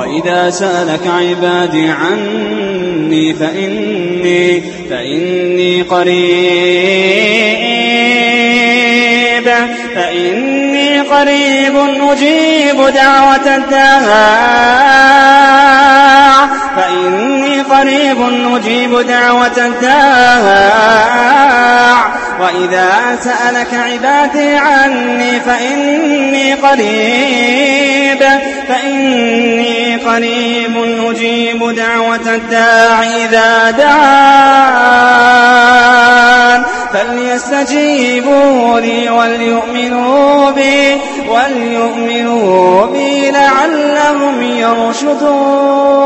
وإذا سألك عبادي عني فإني, فإني قريب فإني قريب أجيب دعوة الداع فإني قريب أجيب دعوة الداع وإذا سألك عبادي عني فإني قريب فإني قريب نجيب دعوة الداع إذا دعان. فليستجيبوا لي وليؤمنوا بي, وليؤمنوا بي لعلهم يرشدون.